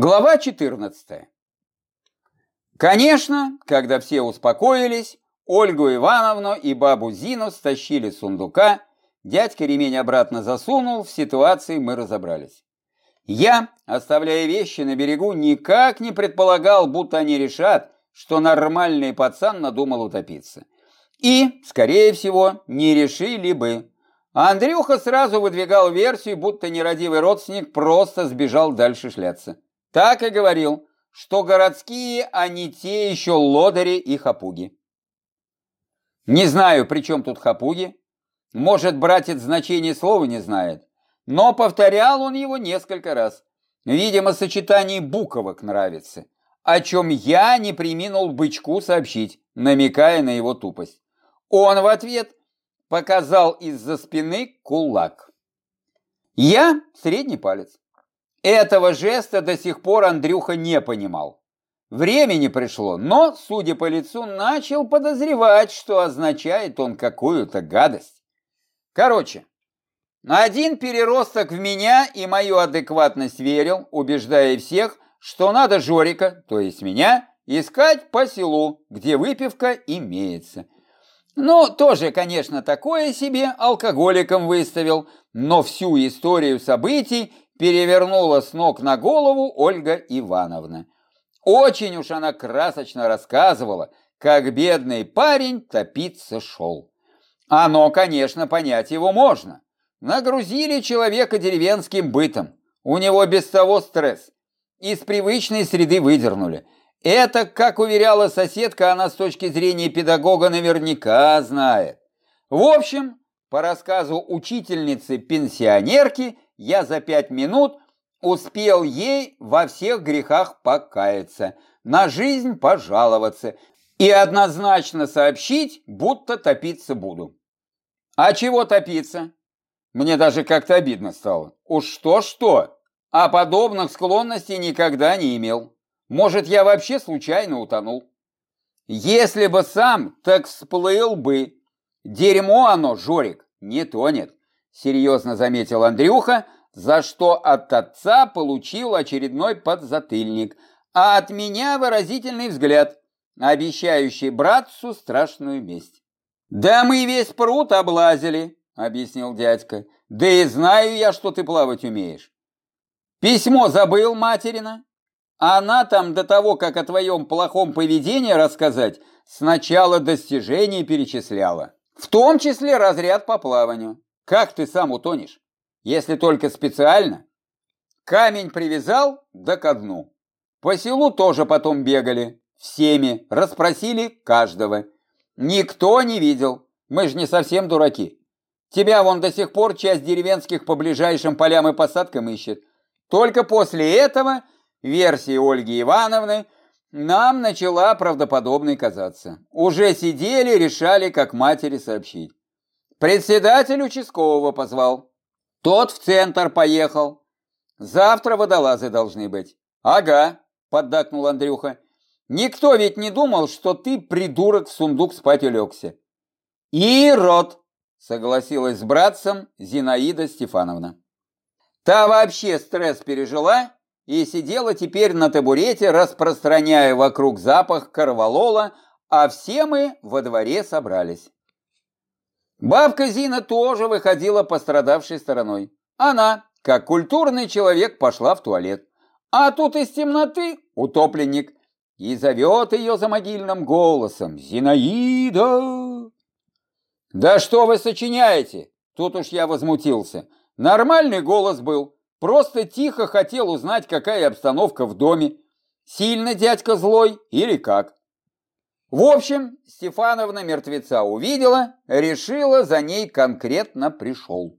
Глава 14. Конечно, когда все успокоились, Ольгу Ивановну и бабу Зину стащили с сундука, дядька ремень обратно засунул, в ситуации мы разобрались. Я, оставляя вещи на берегу, никак не предполагал, будто они решат, что нормальный пацан надумал утопиться. И, скорее всего, не решили бы. Андрюха сразу выдвигал версию, будто нерадивый родственник просто сбежал дальше шляться. Так и говорил, что городские, они те еще лодыри и хапуги. Не знаю, при чем тут хапуги. Может, братец значение слова не знает. Но повторял он его несколько раз. Видимо, сочетание буковок нравится. О чем я не приминул бычку сообщить, намекая на его тупость. Он в ответ показал из-за спины кулак. Я средний палец. Этого жеста до сих пор Андрюха не понимал. Времени пришло, но, судя по лицу, начал подозревать, что означает он какую-то гадость. Короче, один переросток в меня и мою адекватность верил, убеждая всех, что надо Жорика, то есть меня, искать по селу, где выпивка имеется. Ну, тоже, конечно, такое себе алкоголиком выставил, но всю историю событий перевернула с ног на голову Ольга Ивановна. Очень уж она красочно рассказывала, как бедный парень топиться шел. Оно, конечно, понять его можно. Нагрузили человека деревенским бытом. У него без того стресс. Из привычной среды выдернули. Это, как уверяла соседка, она с точки зрения педагога наверняка знает. В общем, по рассказу учительницы-пенсионерки, я за пять минут успел ей во всех грехах покаяться, на жизнь пожаловаться и однозначно сообщить, будто топиться буду. А чего топиться? Мне даже как-то обидно стало. Уж что-что, а подобных склонностей никогда не имел. Может, я вообще случайно утонул. Если бы сам, так всплыл бы. Дерьмо оно, Жорик, не тонет серьезно заметил Андрюха, за что от отца получил очередной подзатыльник, а от меня выразительный взгляд, обещающий братцу страшную месть. «Да мы весь пруд облазили», — объяснил дядька. «Да и знаю я, что ты плавать умеешь. Письмо забыл материна? Она там до того, как о твоем плохом поведении рассказать, сначала достижения перечисляла, в том числе разряд по плаванию. Как ты сам утонешь? Если только специально. Камень привязал, да ко дну. По селу тоже потом бегали. Всеми. Расспросили каждого. Никто не видел. Мы же не совсем дураки. Тебя вон до сих пор часть деревенских по ближайшим полям и посадкам ищет. Только после этого версия Ольги Ивановны нам начала правдоподобной казаться. Уже сидели, решали, как матери сообщить. Председатель участкового позвал. Тот в центр поехал. Завтра водолазы должны быть. Ага, поддакнул Андрюха. Никто ведь не думал, что ты, придурок, в сундук спать улегся. Ирод, согласилась с братцем Зинаида Стефановна. Та вообще стресс пережила и сидела теперь на табурете, распространяя вокруг запах корвалола, а все мы во дворе собрались. Бабка Зина тоже выходила пострадавшей стороной. Она, как культурный человек, пошла в туалет. А тут из темноты утопленник и зовет ее за могильным голосом «Зинаида!» «Да что вы сочиняете?» Тут уж я возмутился. Нормальный голос был. Просто тихо хотел узнать, какая обстановка в доме. Сильно дядька злой или как? В общем, Стефановна мертвеца увидела, решила, за ней конкретно пришел.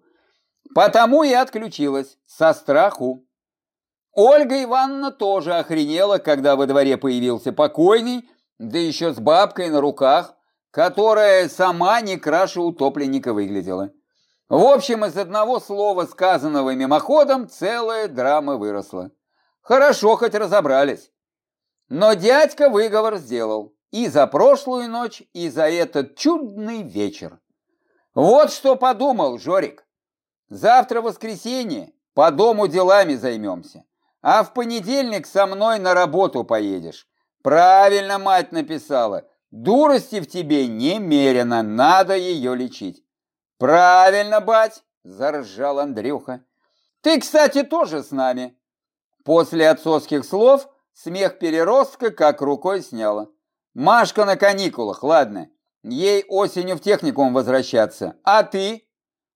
Потому и отключилась, со страху. Ольга Ивановна тоже охренела, когда во дворе появился покойный, да еще с бабкой на руках, которая сама не краше утопленника выглядела. В общем, из одного слова, сказанного мимоходом, целая драма выросла. Хорошо, хоть разобрались. Но дядька выговор сделал. И за прошлую ночь, и за этот чудный вечер. Вот что подумал Жорик. Завтра воскресенье, по дому делами займемся. а в понедельник со мной на работу поедешь. Правильно мать написала. Дурости в тебе немерено, надо ее лечить. Правильно, бать, заржал Андрюха. Ты, кстати, тоже с нами. После отцовских слов смех переростка как рукой сняла. Машка на каникулах, ладно. Ей осенью в техникум возвращаться. А ты?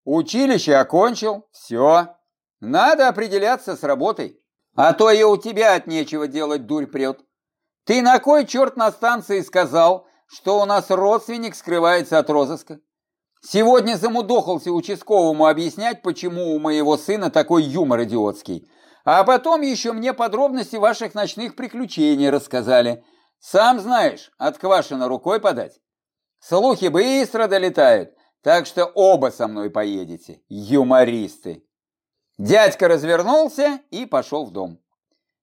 Училище окончил, все. Надо определяться с работой. А то и у тебя от нечего делать дурь прет. Ты на кой черт на станции сказал, что у нас родственник скрывается от розыска? Сегодня замудохался участковому объяснять, почему у моего сына такой юмор идиотский. А потом еще мне подробности ваших ночных приключений рассказали. Сам знаешь, от Квашина рукой подать. Слухи быстро долетают, так что оба со мной поедете, юмористы. Дядька развернулся и пошел в дом.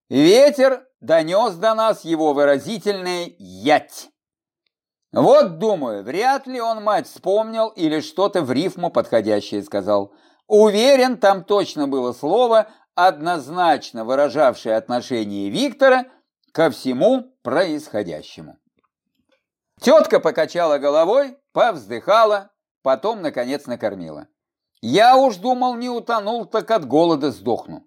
Ветер донес до нас его выразительное «ять». Вот, думаю, вряд ли он мать вспомнил или что-то в рифму подходящее сказал. Уверен, там точно было слово, однозначно выражавшее отношение Виктора ко всему происходящему. Тетка покачала головой, повздыхала, потом, наконец, накормила. Я уж думал, не утонул, так от голода сдохну.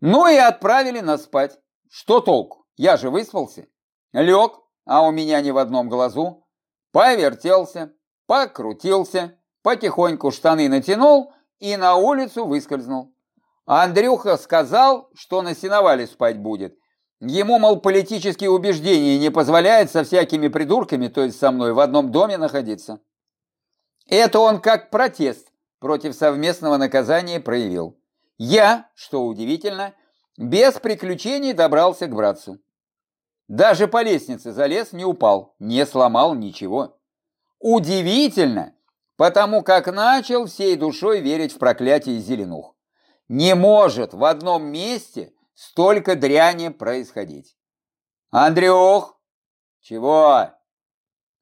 Ну и отправили нас спать. Что толку? Я же выспался. Лег, а у меня ни в одном глазу. Повертелся, покрутился, потихоньку штаны натянул и на улицу выскользнул. Андрюха сказал, что на сеновале спать будет. Ему, мол, политические убеждения не позволяют со всякими придурками, то есть со мной, в одном доме находиться. Это он как протест против совместного наказания проявил. Я, что удивительно, без приключений добрался к братцу. Даже по лестнице залез, не упал, не сломал ничего. Удивительно, потому как начал всей душой верить в проклятие зеленух. Не может в одном месте столько дряни происходить. Андрюх, чего?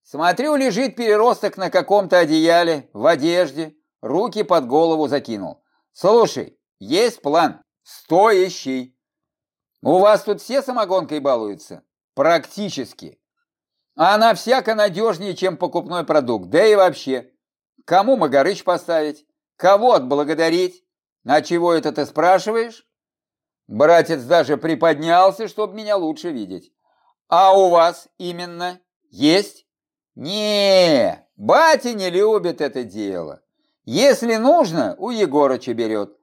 Смотрю, лежит переросток на каком-то одеяле, в одежде, руки под голову закинул. Слушай, есть план, стоящий. У вас тут все самогонкой балуются? Практически. Она всяко надежнее, чем покупной продукт. Да и вообще, кому Магарыч поставить? Кого отблагодарить? А чего это ты спрашиваешь? Братец даже приподнялся, чтобы меня лучше видеть. А у вас именно есть? Не, батя не любит это дело. Если нужно, у Егорыча берет.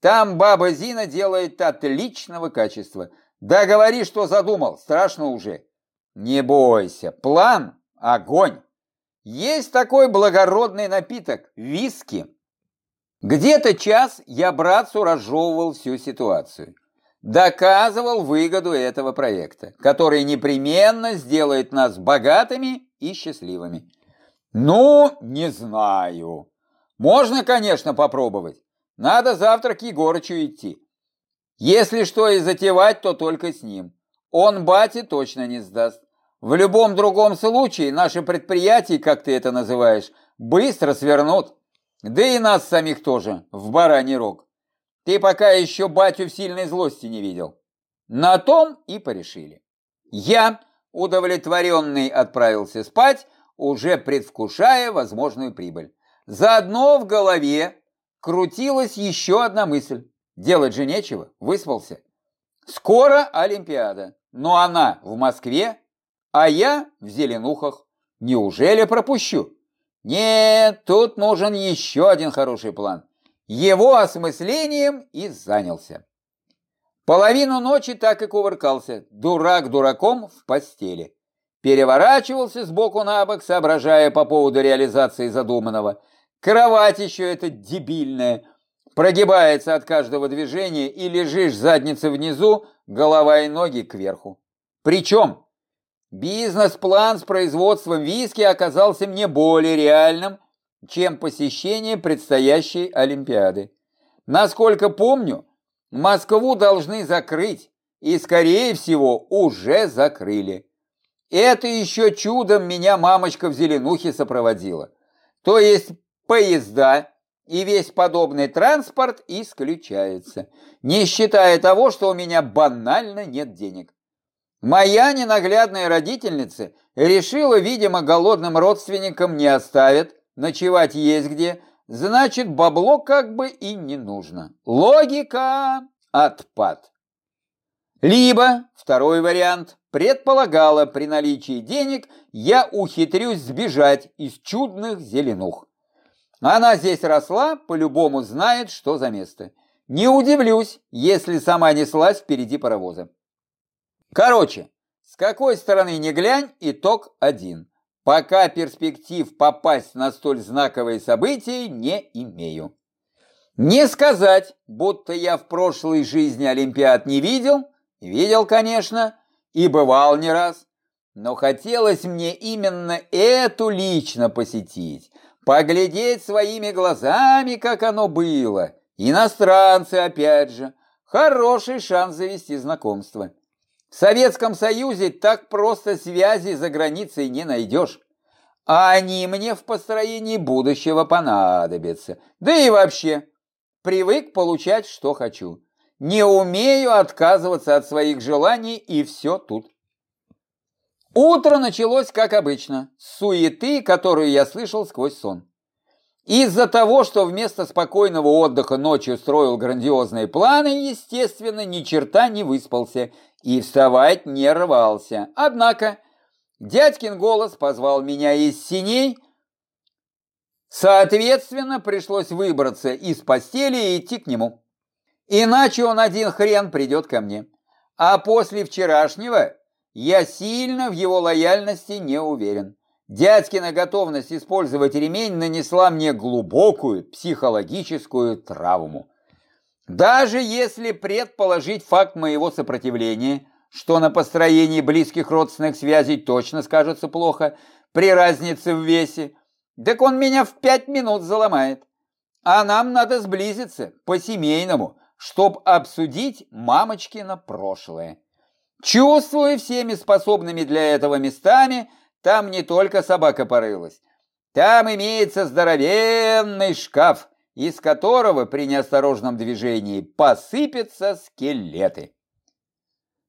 Там баба Зина делает отличного качества. Да говори, что задумал, страшно уже. Не бойся, план – огонь. Есть такой благородный напиток – виски. Где-то час я братцу разжевывал всю ситуацию. Доказывал выгоду этого проекта, который непременно сделает нас богатыми и счастливыми. Ну, не знаю. Можно, конечно, попробовать. Надо завтра к Егорычу идти. Если что и затевать, то только с ним. Он бате точно не сдаст. В любом другом случае наши предприятия, как ты это называешь, быстро свернут. Да и нас самих тоже, в бараний рог. Ты пока еще батю в сильной злости не видел. На том и порешили. Я, удовлетворенный, отправился спать, уже предвкушая возможную прибыль. Заодно в голове крутилась еще одна мысль. Делать же нечего, выспался. Скоро Олимпиада, но она в Москве, а я в Зеленухах. Неужели пропущу? Нет, тут нужен еще один хороший план. Его осмыслением и занялся. Половину ночи так и кувыркался, дурак дураком в постели. Переворачивался с боку на бок, соображая по поводу реализации задуманного – Кровать еще эта дебильная. Прогибается от каждого движения и лежишь задницей внизу, голова и ноги кверху. Причем бизнес-план с производством виски оказался мне более реальным, чем посещение предстоящей Олимпиады. Насколько помню, Москву должны закрыть, и, скорее всего, уже закрыли. Это еще чудом меня мамочка в Зеленухе сопроводила. То есть Поезда и весь подобный транспорт исключается, не считая того, что у меня банально нет денег. Моя ненаглядная родительница решила, видимо, голодным родственникам не оставят, ночевать есть где, значит, бабло как бы и не нужно. Логика отпад. Либо, второй вариант, предполагала, при наличии денег я ухитрюсь сбежать из чудных зеленух. Она здесь росла, по-любому знает, что за место. Не удивлюсь, если сама неслась впереди паровоза. Короче, с какой стороны не глянь, итог один. Пока перспектив попасть на столь знаковые события не имею. Не сказать, будто я в прошлой жизни Олимпиад не видел, видел, конечно, и бывал не раз, но хотелось мне именно эту лично посетить, поглядеть своими глазами, как оно было. Иностранцы, опять же, хороший шанс завести знакомство. В Советском Союзе так просто связи за границей не найдешь. А они мне в построении будущего понадобятся. Да и вообще, привык получать, что хочу. Не умею отказываться от своих желаний, и все тут. Утро началось, как обычно, с суеты, которую я слышал сквозь сон. Из-за того, что вместо спокойного отдыха ночью строил грандиозные планы, естественно, ни черта не выспался и вставать не рвался. Однако дядькин голос позвал меня из синей, соответственно, пришлось выбраться из постели и идти к нему. Иначе он один хрен придет ко мне. А после вчерашнего я сильно в его лояльности не уверен. Дядькина готовность использовать ремень нанесла мне глубокую психологическую травму. Даже если предположить факт моего сопротивления, что на построении близких родственных связей точно скажется плохо при разнице в весе, так он меня в пять минут заломает. А нам надо сблизиться по-семейному, чтобы обсудить мамочкино прошлое. Чувствую всеми способными для этого местами, там не только собака порылась. Там имеется здоровенный шкаф, из которого при неосторожном движении посыпятся скелеты.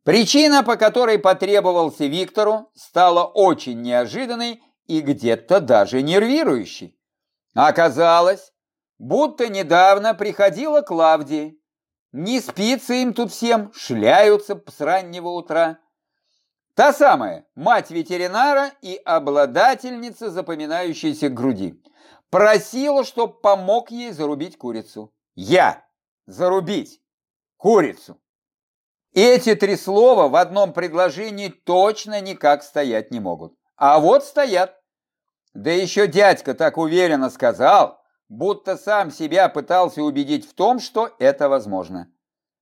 Причина, по которой потребовался Виктору, стала очень неожиданной и где-то даже нервирующей. Оказалось, будто недавно приходила Клавдия, не спится им тут всем, шляются с раннего утра. Та самая, мать ветеринара и обладательница запоминающейся груди. Просила, чтоб помог ей зарубить курицу. Я! Зарубить! Курицу! Эти три слова в одном предложении точно никак стоять не могут. А вот стоят. Да еще дядька так уверенно сказал, будто сам себя пытался убедить в том, что это возможно.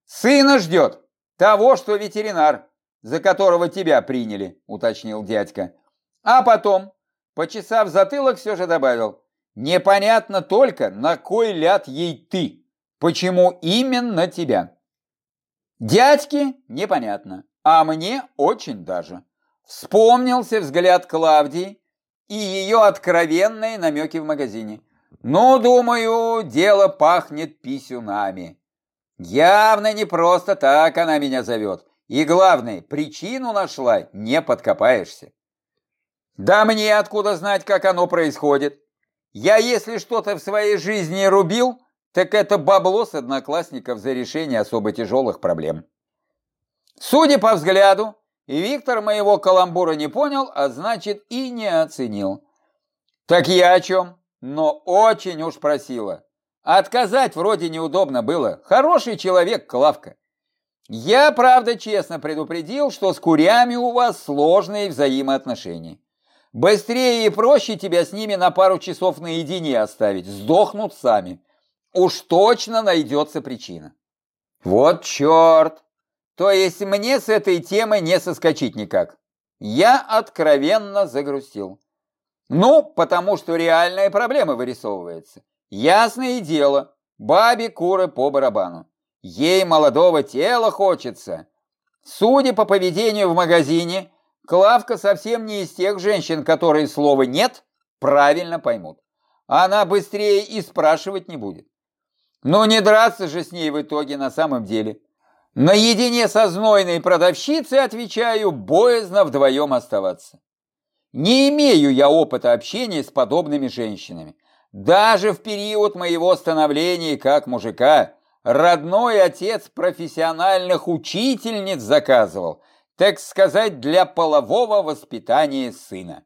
«Сына ждет! Того, что ветеринар, за которого тебя приняли», — уточнил дядька. А потом, почесав затылок, все же добавил, «Непонятно только, на кой ляд ей ты, почему именно тебя?» Дядьке непонятно, а мне очень даже. Вспомнился взгляд Клавдии и ее откровенные намеки в магазине. Ну, думаю, дело пахнет писюнами. Явно не просто так она меня зовет. И главное, причину нашла, не подкопаешься. Да мне откуда знать, как оно происходит? Я если что-то в своей жизни рубил, так это бабло с одноклассников за решение особо тяжелых проблем. Судя по взгляду, Виктор моего каламбура не понял, а значит и не оценил. Так я о чем? но очень уж просила. Отказать вроде неудобно было. Хороший человек, Клавка. Я, правда, честно предупредил, что с курями у вас сложные взаимоотношения. Быстрее и проще тебя с ними на пару часов наедине оставить. Сдохнут сами. Уж точно найдется причина. Вот черт! То есть мне с этой темой не соскочить никак. Я откровенно загрустил. Ну, потому что реальная проблема вырисовывается. Ясное дело, бабе куры по барабану. Ей молодого тела хочется. Судя по поведению в магазине, Клавка совсем не из тех женщин, которые слово «нет» правильно поймут. она быстрее и спрашивать не будет. Но не драться же с ней в итоге на самом деле. Наедине со знойной продавщицей, отвечаю, боязно вдвоем оставаться. Не имею я опыта общения с подобными женщинами. Даже в период моего становления как мужика родной отец профессиональных учительниц заказывал, так сказать, для полового воспитания сына.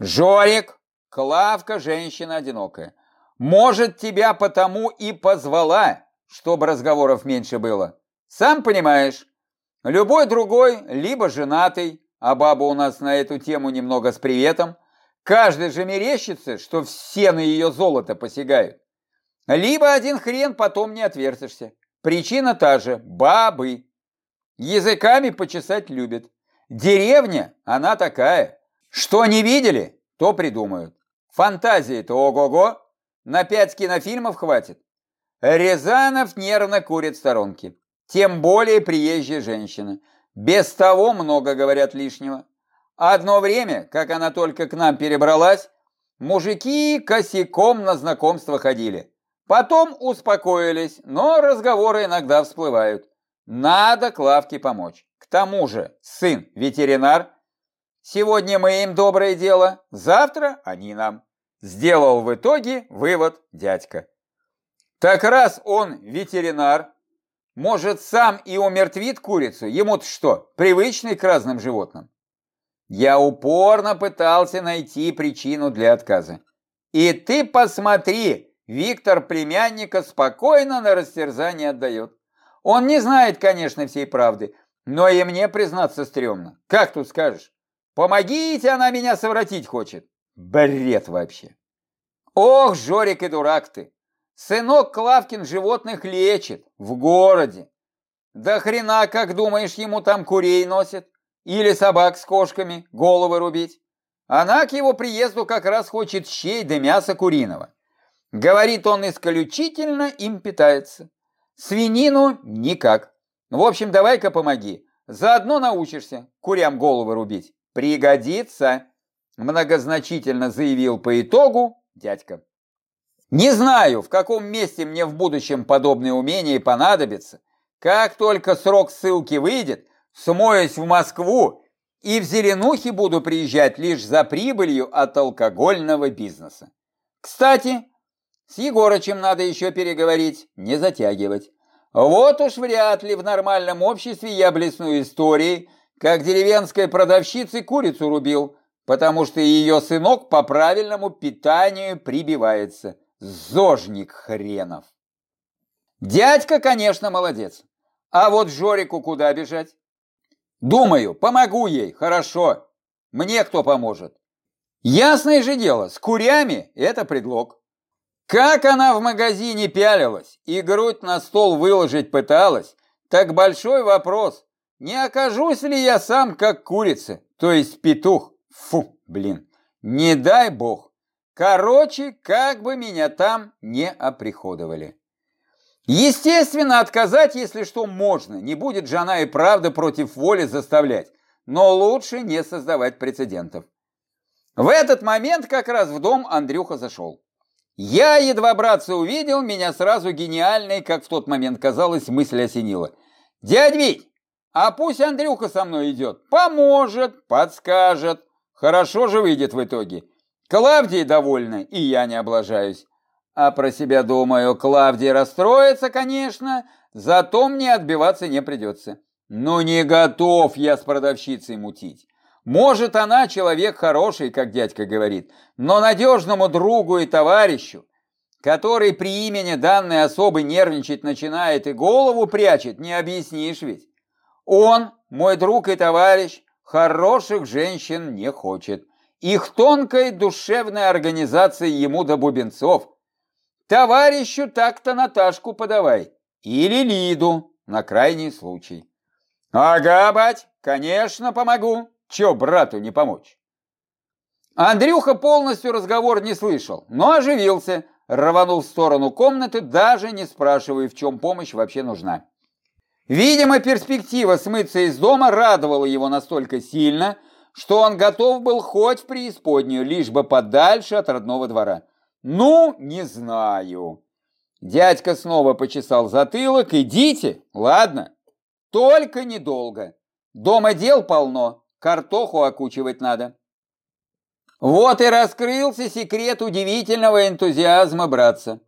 Жорик, Клавка женщина одинокая. Может, тебя потому и позвала, чтобы разговоров меньше было. Сам понимаешь, любой другой, либо женатый, а баба у нас на эту тему немного с приветом, каждый же мерещится, что все на ее золото посягают. Либо один хрен потом не отвертишься. Причина та же – бабы. Языками почесать любят. Деревня, она такая. Что не видели, то придумают. Фантазии-то ого-го. На пять кинофильмов хватит. Рязанов нервно курит сторонки. Тем более приезжая женщина. Без того много говорят лишнего. Одно время, как она только к нам перебралась, мужики косяком на знакомство ходили. Потом успокоились, но разговоры иногда всплывают. Надо Клавке помочь. К тому же сын ветеринар. Сегодня мы им доброе дело, завтра они нам. Сделал в итоге вывод дядька. Так раз он ветеринар, может, сам и умертвит курицу? Ему-то что, привычный к разным животным? Я упорно пытался найти причину для отказа. И ты посмотри, Виктор племянника спокойно на растерзание отдает. Он не знает, конечно, всей правды, но и мне признаться стрёмно. Как тут скажешь? Помогите, она меня совратить хочет. Бред вообще. Ох, Жорик и дурак ты. Сынок Клавкин животных лечит в городе. Да хрена, как думаешь, ему там курей носит? Или собак с кошками головы рубить? Она к его приезду как раз хочет щей да мяса куриного. Говорит, он исключительно им питается. Свинину никак. В общем, давай-ка помоги. Заодно научишься курям головы рубить. Пригодится, многозначительно заявил по итогу дядька. Не знаю, в каком месте мне в будущем подобные умения понадобятся. Как только срок ссылки выйдет, смоюсь в Москву и в Зеленухе буду приезжать лишь за прибылью от алкогольного бизнеса. Кстати, с Егорычем надо еще переговорить, не затягивать. Вот уж вряд ли в нормальном обществе я блесну историей, как деревенской продавщице курицу рубил, потому что ее сынок по правильному питанию прибивается. Зожник хренов. Дядька, конечно, молодец. А вот Жорику куда бежать? Думаю, помогу ей, хорошо. Мне кто поможет? Ясное же дело, с курями это предлог. Как она в магазине пялилась и грудь на стол выложить пыталась, так большой вопрос, не окажусь ли я сам как курица, то есть петух. Фу, блин, не дай бог. Короче, как бы меня там не оприходовали. Естественно, отказать, если что, можно. Не будет же она и правда против воли заставлять. Но лучше не создавать прецедентов. В этот момент как раз в дом Андрюха зашел. Я едва братца увидел, меня сразу гениальной, как в тот момент казалось, мысль осенила. «Дядь Вить, а пусть Андрюха со мной идет, поможет, подскажет. Хорошо же выйдет в итоге. Клавдия довольна, и я не облажаюсь. А про себя думаю, Клавдия расстроится, конечно, зато мне отбиваться не придется. Но не готов я с продавщицей мутить. Может, она человек хороший, как дядька говорит, но надежному другу и товарищу, который при имени данной особы нервничать начинает и голову прячет, не объяснишь ведь. Он, мой друг и товарищ, хороших женщин не хочет. Их тонкой душевной организации ему до бубенцов. Товарищу так-то Наташку подавай. Или Лиду, на крайний случай. Ага, бать, конечно, помогу. Че брату не помочь? Андрюха полностью разговор не слышал, но оживился, рванул в сторону комнаты, даже не спрашивая, в чем помощь вообще нужна. Видимо, перспектива смыться из дома радовала его настолько сильно, что он готов был хоть в преисподнюю, лишь бы подальше от родного двора. Ну, не знаю. Дядька снова почесал затылок. Идите, ладно. Только недолго. Дома дел полно, картоху окучивать надо. Вот и раскрылся секрет удивительного энтузиазма братца.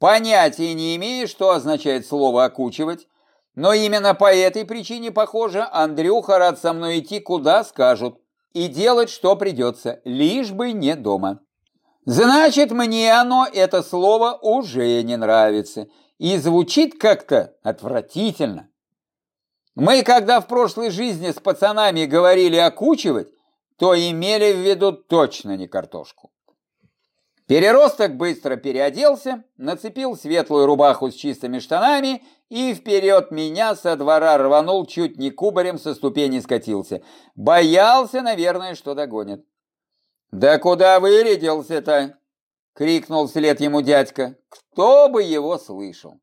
Понятия не имею, что означает слово «окучивать», но именно по этой причине, похоже, Андрюха рад со мной идти куда скажут и делать, что придется, лишь бы не дома. Значит, мне оно, это слово, уже не нравится и звучит как-то отвратительно. Мы, когда в прошлой жизни с пацанами говорили окучивать, то имели в виду точно не картошку. Переросток быстро переоделся, нацепил светлую рубаху с чистыми штанами и вперед меня со двора рванул, чуть не кубарем со ступени скатился. Боялся, наверное, что догонит. «Да куда вырядился-то?» — крикнул вслед ему дядька. «Кто бы его слышал?»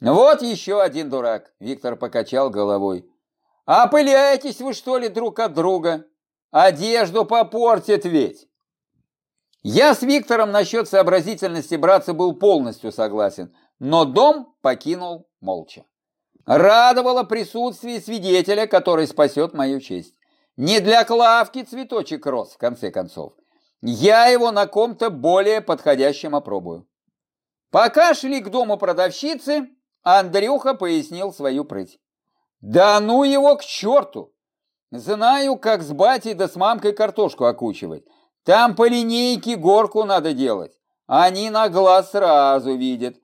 «Вот еще один дурак», — Виктор покачал головой. «Опыляетесь вы, что ли, друг от друга? Одежду попортит ведь!» Я с Виктором насчет сообразительности братца был полностью согласен, но дом покинул молча. Радовало присутствие свидетеля, который спасет мою честь. Не для Клавки цветочек рос, в конце концов. Я его на ком-то более подходящем опробую. Пока шли к дому продавщицы, Андрюха пояснил свою прыть. Да ну его к черту! Знаю, как с батей да с мамкой картошку окучивать. Там по линейке горку надо делать. Они на глаз сразу видят.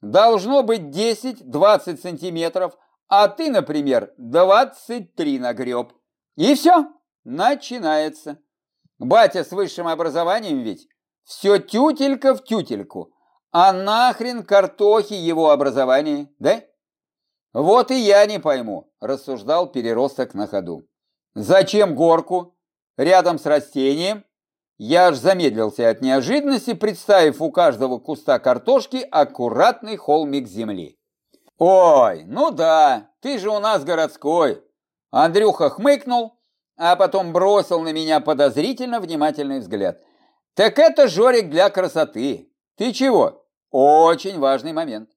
Должно быть 10-20 сантиметров, а ты, например, 23 нагреб. И все, начинается. Батя с высшим образованием ведь все тютелька в тютельку. А нахрен картохи его образование, да? Вот и я не пойму, рассуждал переросток на ходу. Зачем горку? Рядом с растением? Я аж замедлился от неожиданности, представив у каждого куста картошки аккуратный холмик земли. «Ой, ну да, ты же у нас городской!» Андрюха хмыкнул, а потом бросил на меня подозрительно внимательный взгляд. «Так это Жорик для красоты! Ты чего? Очень важный момент!»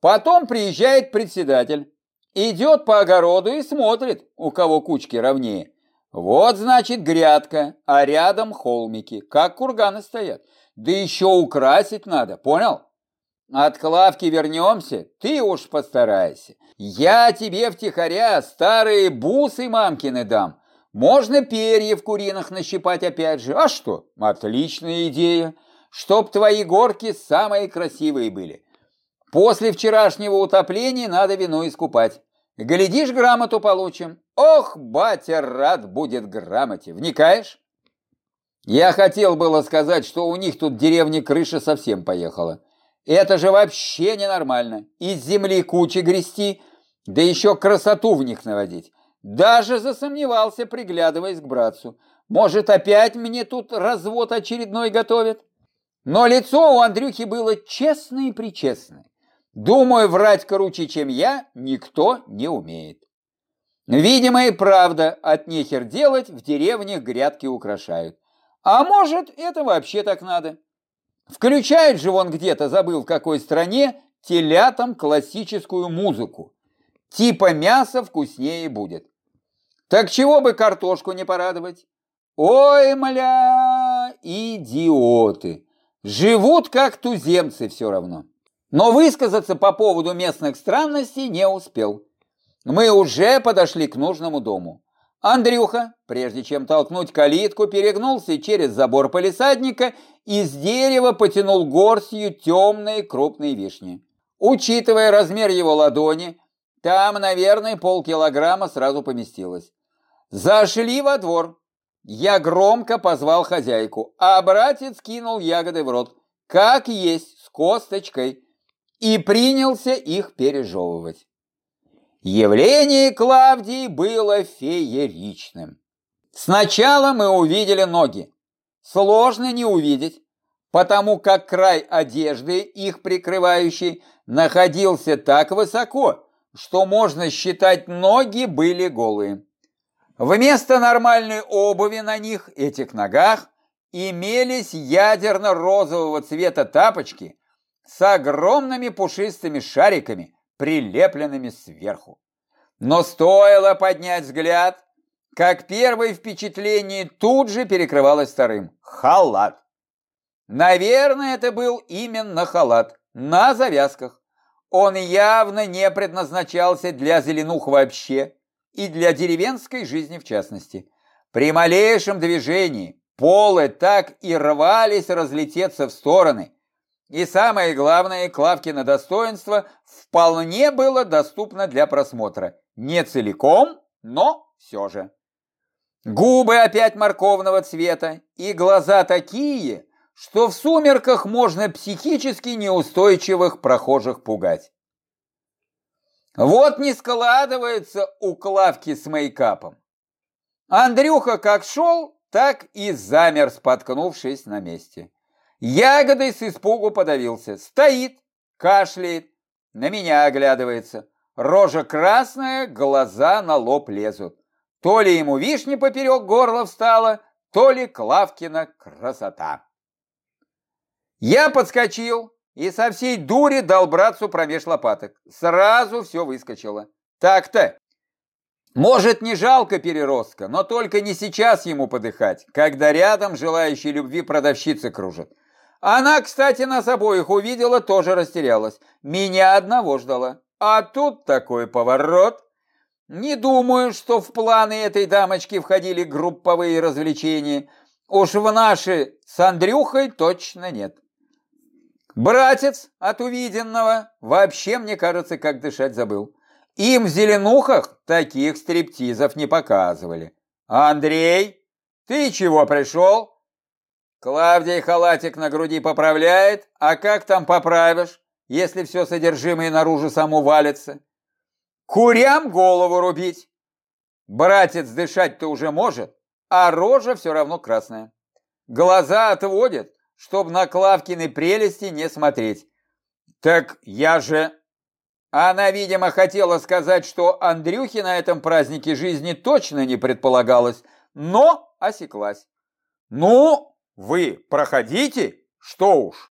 Потом приезжает председатель, идет по огороду и смотрит, у кого кучки ровнее. Вот, значит, грядка, а рядом холмики, как курганы стоят. Да еще украсить надо, понял? От Клавки вернемся, ты уж постарайся. Я тебе втихаря старые бусы мамкины дам. Можно перья в куриных нащипать опять же. А что? Отличная идея. Чтоб твои горки самые красивые были. После вчерашнего утопления надо вино искупать. Глядишь, грамоту получим. Ох, батя рад будет грамоте. Вникаешь? Я хотел было сказать, что у них тут деревня крыша совсем поехала. Это же вообще ненормально. Из земли кучи грести, да еще красоту в них наводить. Даже засомневался, приглядываясь к братцу. Может, опять мне тут развод очередной готовят? Но лицо у Андрюхи было честное и причестное. Думаю, врать круче, чем я, никто не умеет. Видимо и правда, от нехер делать, в деревнях грядки украшают. А может, это вообще так надо. Включает же он где-то, забыл в какой стране, телятам классическую музыку. Типа мясо вкуснее будет. Так чего бы картошку не порадовать? Ой, мля, идиоты. Живут как туземцы все равно. Но высказаться по поводу местных странностей не успел. Мы уже подошли к нужному дому. Андрюха, прежде чем толкнуть калитку, перегнулся через забор полисадника и с дерева потянул горстью темные крупные вишни. Учитывая размер его ладони, там, наверное, полкилограмма сразу поместилось. Зашли во двор. Я громко позвал хозяйку, а братец кинул ягоды в рот, как есть, с косточкой и принялся их пережевывать. Явление Клавдии было фееричным. Сначала мы увидели ноги. Сложно не увидеть, потому как край одежды, их прикрывающий, находился так высоко, что можно считать ноги были голые. Вместо нормальной обуви на них, этих ногах, имелись ядерно-розового цвета тапочки с огромными пушистыми шариками, прилепленными сверху. Но стоило поднять взгляд, как первое впечатление тут же перекрывалось вторым – халат. Наверное, это был именно халат, на завязках. Он явно не предназначался для зеленух вообще и для деревенской жизни в частности. При малейшем движении полы так и рвались разлететься в стороны. И самое главное, Клавкино достоинство вполне было доступно для просмотра. Не целиком, но все же. Губы опять морковного цвета и глаза такие, что в сумерках можно психически неустойчивых прохожих пугать. Вот не складывается у Клавки с мейкапом. Андрюха как шел, так и замер, споткнувшись на месте. Ягодой с испугу подавился. Стоит, кашляет, на меня оглядывается. Рожа красная, глаза на лоб лезут. То ли ему вишня поперек горла встала, то ли Клавкина красота. Я подскочил и со всей дури дал братцу промеж лопаток. Сразу все выскочило. Так-то. Может, не жалко переростка, но только не сейчас ему подыхать, когда рядом желающие любви продавщицы кружат. Она, кстати, нас обоих увидела, тоже растерялась. Меня одного ждала. А тут такой поворот. Не думаю, что в планы этой дамочки входили групповые развлечения. Уж в наши с Андрюхой точно нет. Братец от увиденного вообще, мне кажется, как дышать забыл. Им в зеленухах таких стриптизов не показывали. Андрей, ты чего пришел? Клавдия халатик на груди поправляет, а как там поправишь, если все содержимое наружу само валится? Курям голову рубить. Братец дышать-то уже может, а рожа все равно красная. Глаза отводят, чтоб на Клавкины прелести не смотреть. Так я же... Она, видимо, хотела сказать, что Андрюхе на этом празднике жизни точно не предполагалось, но осеклась. Ну, вы проходите, что уж.